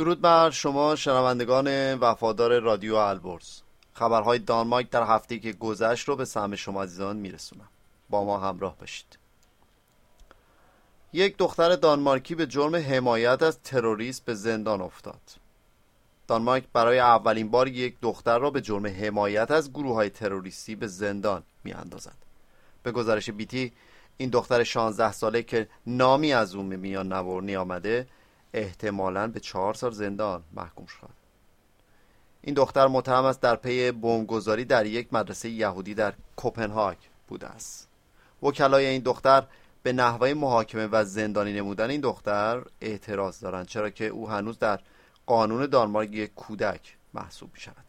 درود بر شما شنوندگان وفادار رادیو البرز. خبرهای دانمارک در هفته که گذشت رو به سهم شما عزیزان میرسونم. با ما همراه باشید. یک دختر دانمارکی به جرم حمایت از تروریست به زندان افتاد. دانمارک برای اولین بار یک دختر را به جرم حمایت از گروه های تروریستی به زندان می اندازد. به گزارش بیتی این دختر 16 ساله که نامی از اون میان نورنی آمده احتمالا به چهار سال زندان محکوم شد این دختر متهم است در پی بمبگذاری در یک مدرسه یهودی در کوپنهاگ بوده است. وکلای این دختر به نحوه محاکمه و زندانی نمودن این دختر اعتراض دارند چرا که او هنوز در قانون دانمارک یک کودک محسوب می شود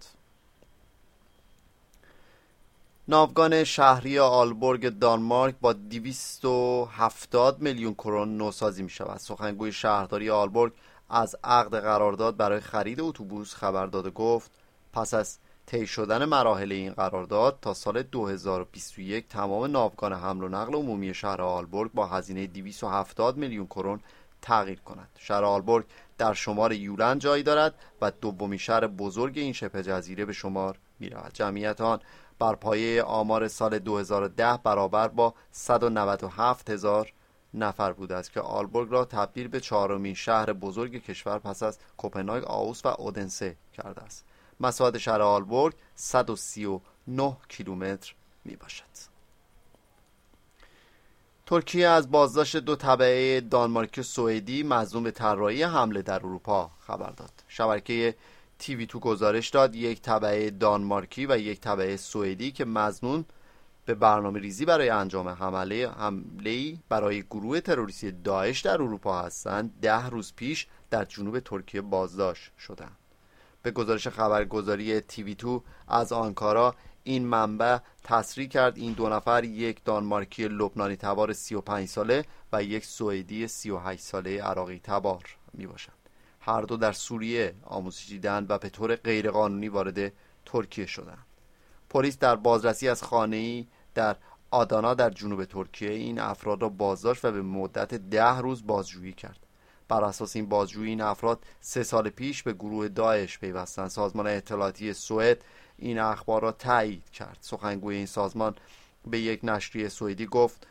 ناوگان شهری آلبورگ دانمارک با 270 میلیون کرون نوسازی می شود سخنگوی شهرداری آلبورگ از عقد قرارداد برای خرید اتوبوس خبر داده گفت پس از طی شدن مراحل این قرارداد تا سال 2021 تمام ناوگان حمل و نقل عمومی شهر آلبورگ با هزینه 270 میلیون کرون تغییر کند شهر آلبورگ در شمار یولند جای دارد و دومین شهر بزرگ این شبه جزیره به شمار می رود جمعیت آن بر پایه آمار سال 2010 برابر با 197 هزار نفر بوده است که آلبورگ را تبدیل به چهارمین شهر بزرگ کشور پس از کوپنهاگ، آوس و اودنسه کرده است. مساحت شهر آلبورگ 139 کیلومتر می باشد. ترکیه از بازداشت دو طبعه دانمارکی سوئدی مظلوم به طراحی حمله در اروپا خبر داد. شبکه تیوی تو گزارش داد یک طبعه دانمارکی و یک طبعه سوئدی که مزنون به برنامه ریزی برای انجام حمله حمله برای گروه تروریستی داعش در اروپا هستند ده روز پیش در جنوب ترکیه بازداشت شدند به گزارش خبرگزاری تیوی تو از آنکارا این منبع تصریح کرد. این دو نفر یک دانمارکی لبنانی تبار 35 ساله و یک سوئدی 38 ساله عراقی تبار می باشند هر دو در سوریه آموزش دیدند و به طور غیرقانونی وارد ترکیه شدند. پلیس در بازرسی از خانه در آدانا در جنوب ترکیه این افراد را بازداشت و به مدت ده روز بازجویی کرد. بر اساس این بازجویی این افراد سه سال پیش به گروه داعش پیوستند. سازمان اطلاعاتی سوئد این اخبار را تایید کرد. سخنگوی این سازمان به یک نشریه سوئدی گفت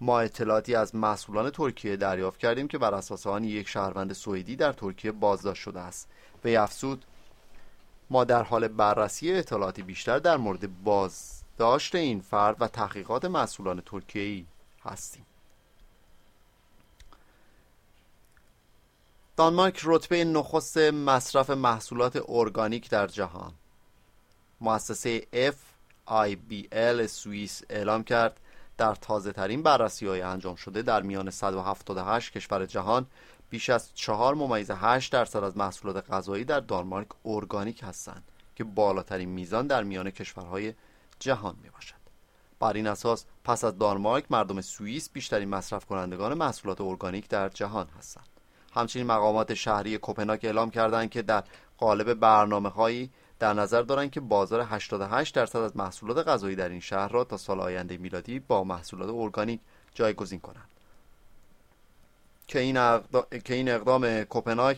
ما اطلاعاتی از مسئولان ترکیه دریافت کردیم که بر اساس آن یک شهروند سوئدی در ترکیه بازداشت شده است. وی افزود ما در حال بررسی اطلاعاتی بیشتر در مورد بازداشت این فرد و تحقیقات مسئولان ترکیه ای هستیم. دانمارک رتبه نخست مصرف محصولات ارگانیک در جهان. مؤسسه FIBL سوئیس اعلام کرد در تازه ترین بررسی های انجام شده در میان 178 کشور جهان بیش از 4 ممیز 8 درصد از محصولات غذایی در دانمارک ارگانیک هستند که بالاترین میزان در میان کشورهای جهان می باشد. بر این اساس پس از دانمارک مردم سوئیس بیشترین مصرف کنندگان محصولات ارگانیک در جهان هستند. همچنین مقامات شهری کوپنهاگ اعلام کردند که در قالب برنامه هایی در نظر دارند که بازار 88 درصد از محصولات غذایی در این شهر را تا سال آینده میلادی با محصولات ارگانیک جایگزین کنند. که این, اقدام... که این کوپنهاگ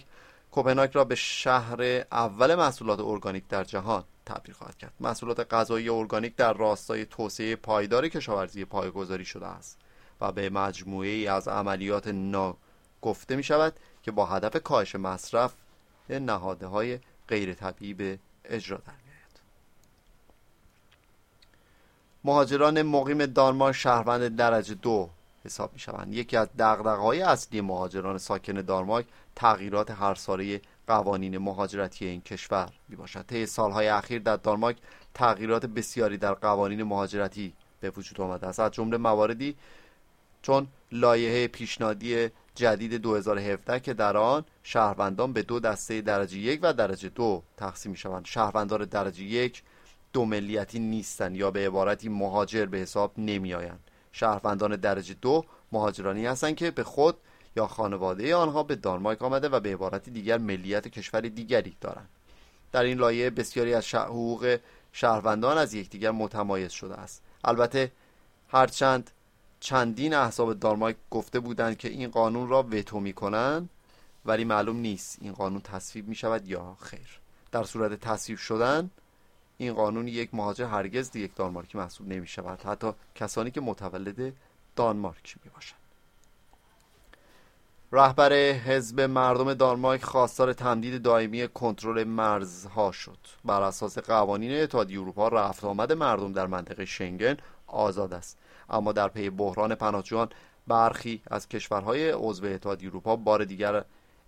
کوپنهاگ را به شهر اول محصولات ارگانیک در جهان تبدیل خواهد کرد. محصولات غذایی ارگانیک در راستای توسعه پایدار کشاورزی پایگذاری شده است و به مجموعه ای از عملیات نا گفته می شود که با هدف کاهش مصرف نهاده های غیر طبیعی به اجرا در میآید. مهاجران مقیم دانمارک شهروند درجه دو حساب می شوند یکی از های اصلی مهاجران ساکن دانمارک تغییرات هر ساله قوانین مهاجرتی این کشور می باشد طی سالهای اخیر در دانمارک تغییرات بسیاری در قوانین مهاجرتی به وجود آمده است. از جمله مواردی چون لایحه پیشنهادی جدید 2017 که در آن شهروندان به دو دسته درجه یک و درجه دو تقسیم می شوند شهروندان درجه یک دو ملیتی نیستند یا به عبارتی مهاجر به حساب نمی آیند شهروندان درجه دو مهاجرانی هستند که به خود یا خانواده آنها به دانمارک آمده و به عبارتی دیگر ملیت کشور دیگری دارند. در این لایه بسیاری از حقوق شهروندان از یکدیگر متمایز شده است. البته هرچند چندین احزاب دانمارک گفته بودند که این قانون را وتو کنند ولی معلوم نیست این قانون تصویب می شود یا خیر. در صورت تصویب شدن این قانون یک مهاجر هرگز یک دانمارکی محسوب نمی شود حتی کسانی که متولد دانمارک می باشند رهبر حزب مردم دانمارک خواستار تمدید دائمی کنترل مرزها شد. بر اساس قوانین اتحادیه اروپا رفت آمد مردم در منطقه شنگن آزاد است. اما در پی بحران پناهجویان برخی از کشورهای عضو اتحادیه اروپا بار دیگر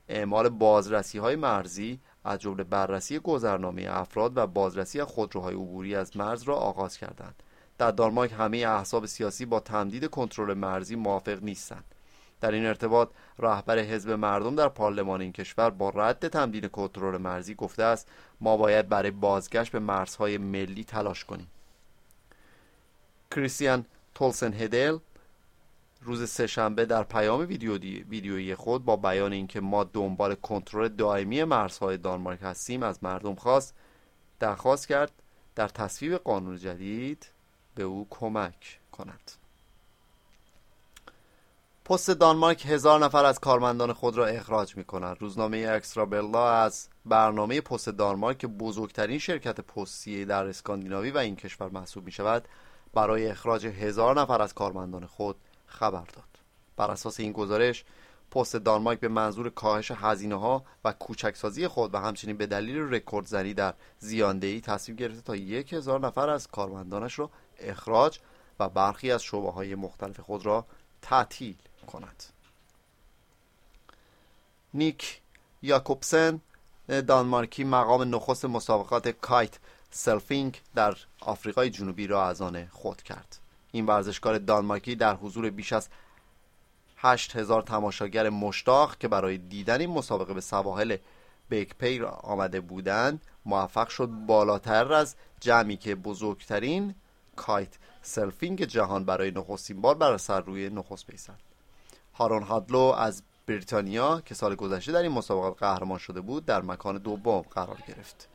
اعمال بازرسی های مرزی از جمله بررسی گذرنامه افراد و بازرسی خودروهای عبوری از مرز را آغاز کردند. در دانمارک همه احزاب سیاسی با تمدید کنترل مرزی موافق نیستند. در این ارتباط رهبر حزب مردم در پارلمان این کشور با رد تمدید کنترل مرزی گفته است ما باید برای بازگشت به مرزهای ملی تلاش کنیم. کریستیان تولسن هدل روز سهشنبه در پیام ویدیویی خود با بیان اینکه ما دنبال کنترل دائمی مرزهای دانمارک هستیم از مردم خواست درخواست کرد در تصویب قانون جدید به او کمک کند. پست دانمارک هزار نفر از کارمندان خود را اخراج می کند روزنامه اکسترابلا از برنامه پست دانمارک که بزرگترین شرکت پستی در اسکاندیناوی و این کشور محسوب می شود برای اخراج هزار نفر از کارمندان خود خبر داد. بر اساس این گزارش پست دانمارک به منظور کاهش هزینه ها و کوچکسازی خود و همچنین به دلیل رکوردزنی در زیاندهی تصمیم گرفته تا یک هزار نفر از کارمندانش را اخراج و برخی از شعبه های مختلف خود را تعطیل کند. نیک یاکوبسن دانمارکی مقام نخست مسابقات کایت سلفینگ در آفریقای جنوبی را از آن خود کرد. این ورزشکار دانمارکی در حضور بیش از هشت هزار تماشاگر مشتاق که برای دیدن این مسابقه به سواحل بیکپیر آمده بودند موفق شد بالاتر از جمعی که بزرگترین کایت سلفینگ جهان برای نخستین بار بر سر روی نخست بیسد هارون هادلو از بریتانیا که سال گذشته در این مسابقات قهرمان شده بود در مکان دوم قرار گرفت.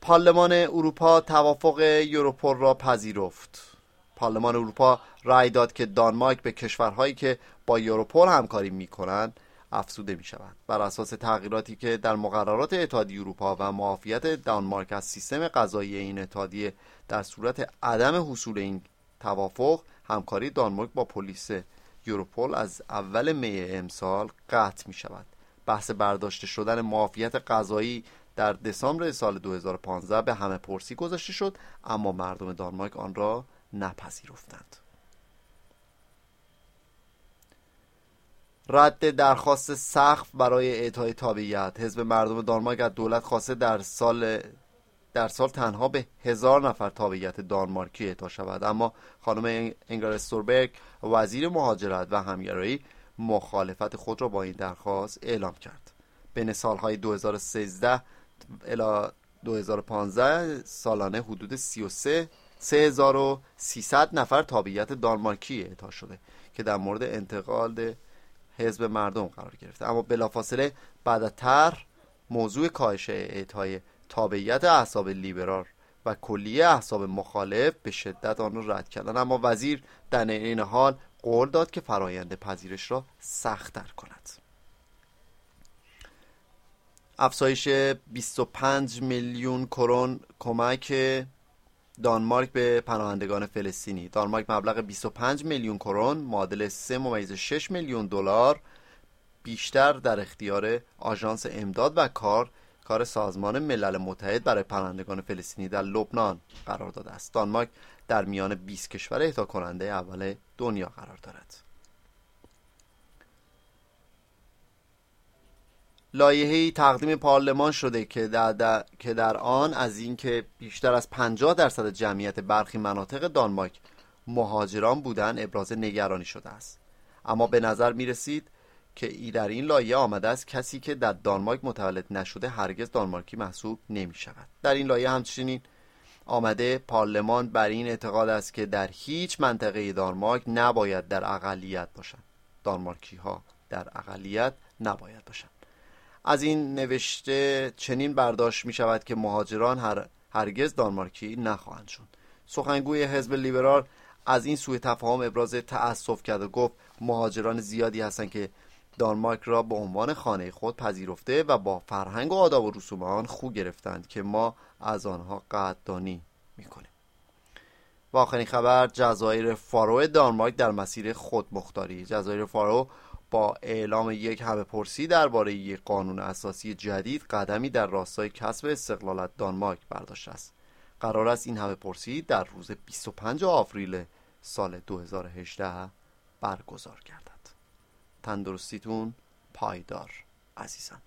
پارلمان اروپا توافق یوروپول را پذیرفت. پارلمان اروپا رأی داد که دانمارک به کشورهایی که با یوروپول همکاری می کنند افزوده می شود بر اساس تغییراتی که در مقررات اتحادیه اروپا و معافیت دانمارک از سیستم قضایی این اتحادیه در صورت عدم حصول این توافق همکاری دانمارک با پلیس یوروپول از اول می امسال قطع می شود بحث برداشته شدن معافیت قضایی در دسامبر سال 2015 به همه پرسی گذاشته شد اما مردم دانمارک آن را نپذیرفتند. رد درخواست سقف برای اعطای تابعیت. حزب مردم دانمارک از دولت خواسته در سال در سال تنها به هزار نفر تابعیت دانمارکی اعطا شود. اما خانم انگارستوربرگ وزیر مهاجرت و همگرایی مخالفت خود را با این درخواست اعلام کرد. بین سالهای 2013 الی 2015 سالانه حدود 33 3300 نفر تابعیت دانمارکی اعطا شده که در مورد انتقال حزب مردم قرار گرفته. اما بلافاصله بعد از موضوع کاهش اعطای تابعیت احزاب لیبرال و کلیه احزاب مخالف به شدت آن را رد کردن اما وزیر در این حال قول داد که فرایند پذیرش را سختتر کند. افزایش 25 میلیون کرون کمک دانمارک به پناهندگان فلسطینی. دانمارک مبلغ 25 میلیون کرون معادل 3 ممیز 6 میلیون دلار بیشتر در اختیار آژانس امداد و کار کار سازمان ملل متحد برای پناهندگان فلسطینی در لبنان قرار داده است. دانمارک در میان 20 کشور اهدا کننده اول دنیا قرار دارد. لایحه‌ای تقدیم پارلمان شده که در, در, که در آن از اینکه بیشتر از 50 درصد جمعیت برخی مناطق دانمارک مهاجران بودند ابراز نگرانی شده است. اما به نظر می رسید که ای در این لایه آمده است کسی که در دانمارک متولد نشده هرگز دانمارکی محسوب نمی شود در این لایه همچنین آمده پارلمان بر این اعتقاد است که در هیچ منطقه دانمارک نباید در اقلیت باشند دانمارکی ها در اقلیت نباید باشند. از این نوشته چنین برداشت می شود که مهاجران هر هرگز دانمارکی نخواهند شد. سخنگوی حزب لیبرال از این سوء تفاهم ابراز تأسف کرد و گفت مهاجران زیادی هستند که دانمارک را به عنوان خانه خود پذیرفته و با فرهنگ و آداب و رسوم آن خو گرفتند که ما از آنها قدردانی می‌کنیم. و آخرین خبر جزایر فارو دانمارک در مسیر خودمختاری. جزایر فارو با اعلام یک همه پرسی درباره یک قانون اساسی جدید قدمی در راستای کسب استقلالت دانمارک برداشته است. قرار است این همه پرسی در روز 25 آوریل سال 2018 برگزار گردد. تندرستیتون پایدار عزیزان.